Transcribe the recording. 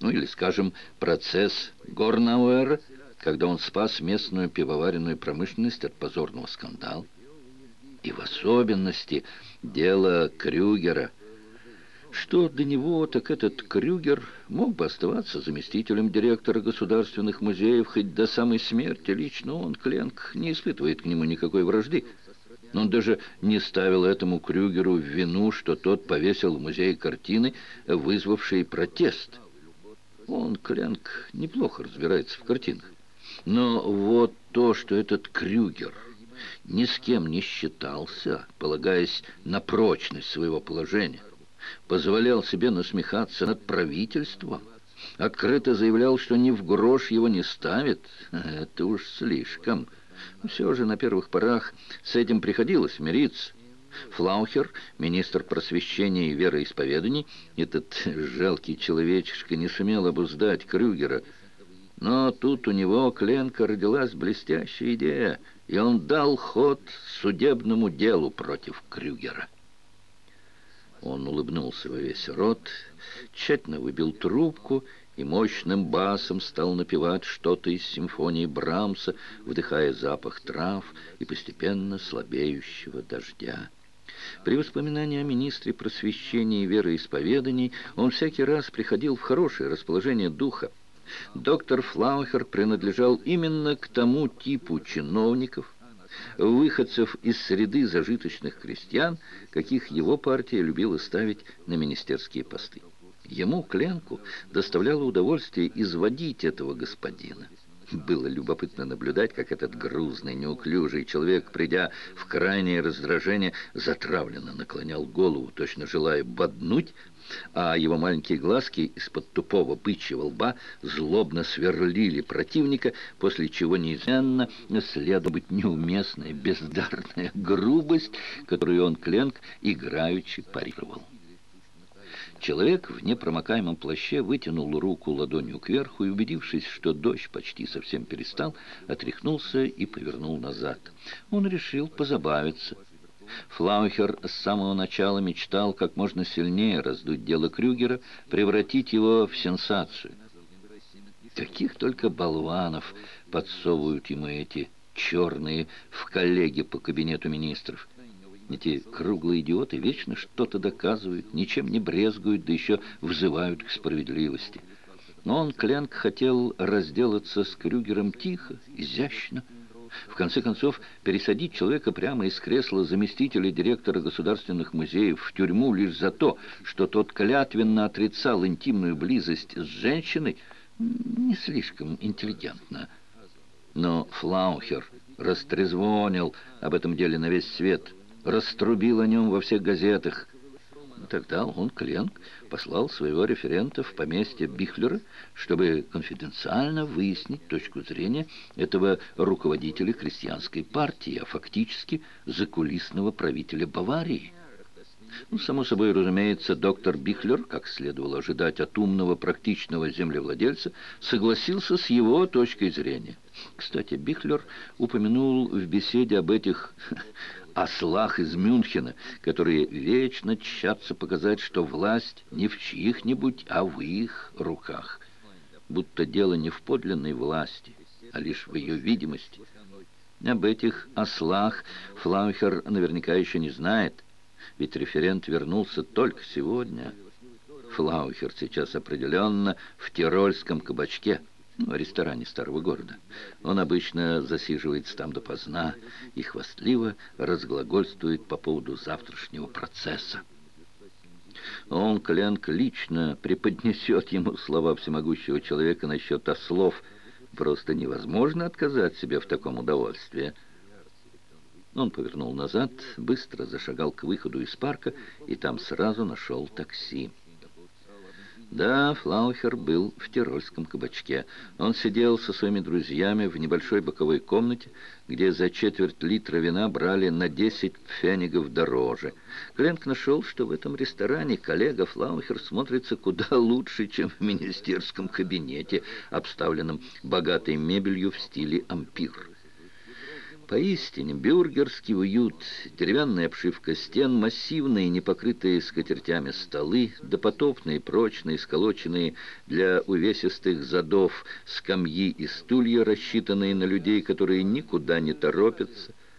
Ну или, скажем, процесс Горнауэра, когда он спас местную пивоваренную промышленность от позорного скандала. И в особенности дело Крюгера. Что до него, так этот Крюгер мог бы оставаться заместителем директора государственных музеев хоть до самой смерти. Лично он, Кленк, не испытывает к нему никакой вражды. Он даже не ставил этому Крюгеру вину, что тот повесил в музее картины, вызвавшие протест. Он, Кленк, неплохо разбирается в картинах. Но вот то, что этот Крюгер ни с кем не считался, полагаясь на прочность своего положения, позволял себе насмехаться над правительством, открыто заявлял, что ни в грош его не ставит, это уж слишком. Все же на первых порах с этим приходилось мириться. Флаухер, министр просвещения и вероисповеданий, этот жалкий человечишка не сумел обуздать Крюгера. Но тут у него, Кленка, родилась блестящая идея, и он дал ход судебному делу против Крюгера. Он улыбнулся во весь рот, тщательно выбил трубку и мощным басом стал напевать что-то из симфонии Брамса, вдыхая запах трав и постепенно слабеющего дождя. При воспоминании о министре просвещения и вероисповеданий он всякий раз приходил в хорошее расположение духа. Доктор Флаухер принадлежал именно к тому типу чиновников, выходцев из среды зажиточных крестьян, каких его партия любила ставить на министерские посты. Ему, Кленку, доставляло удовольствие изводить этого господина. Было любопытно наблюдать, как этот грузный, неуклюжий человек, придя в крайнее раздражение, затравленно наклонял голову, точно желая боднуть, а его маленькие глазки из-под тупого бычьего лба злобно сверлили противника, после чего неизменно следует быть неуместная, бездарная грубость, которую он, Кленк, играючи парировал. Человек в непромокаемом плаще вытянул руку ладонью кверху и, убедившись, что дождь почти совсем перестал, отряхнулся и повернул назад. Он решил позабавиться. Флаухер с самого начала мечтал как можно сильнее раздуть дело Крюгера, превратить его в сенсацию. Каких только болванов подсовывают ему эти черные в коллеге по кабинету министров. Эти круглые идиоты вечно что-то доказывают, ничем не брезгуют, да еще взывают к справедливости. Но он, Кленк, хотел разделаться с Крюгером тихо, изящно. В конце концов, пересадить человека прямо из кресла заместителя директора государственных музеев в тюрьму лишь за то, что тот клятвенно отрицал интимную близость с женщиной, не слишком интеллигентно. Но Флаухер растрезвонил об этом деле на весь свет – раструбил о нем во всех газетах. Тогда он, Кленк, послал своего референта в поместье Бихлера, чтобы конфиденциально выяснить точку зрения этого руководителя крестьянской партии, а фактически закулисного правителя Баварии. Ну, само собой, разумеется, доктор Бихлер, как следовало ожидать от умного, практичного землевладельца, согласился с его точкой зрения. Кстати, Бихлер упомянул в беседе об этих ослах из Мюнхена, которые вечно тщатся показать, что власть не в чьих-нибудь, а в их руках. Будто дело не в подлинной власти, а лишь в ее видимости. Об этих ослах Флаухер наверняка еще не знает, ведь референт вернулся только сегодня. Флаухер сейчас определенно в тирольском кабачке в ресторане старого города. Он обычно засиживается там допоздна и хвастливо разглагольствует по поводу завтрашнего процесса. Он, Кленк, лично преподнесет ему слова всемогущего человека насчет ослов. Просто невозможно отказать себе в таком удовольствии. Он повернул назад, быстро зашагал к выходу из парка и там сразу нашел такси. Да, Флаухер был в тирольском кабачке. Он сидел со своими друзьями в небольшой боковой комнате, где за четверть литра вина брали на 10 пфенигов дороже. Кленк нашел, что в этом ресторане коллега Флаухер смотрится куда лучше, чем в министерском кабинете, обставленном богатой мебелью в стиле ампир. Поистине бюргерский уют, деревянная обшивка стен, массивные, непокрытые скатертями столы, допотопные, прочные, сколоченные для увесистых задов, скамьи и стулья, рассчитанные на людей, которые никуда не торопятся —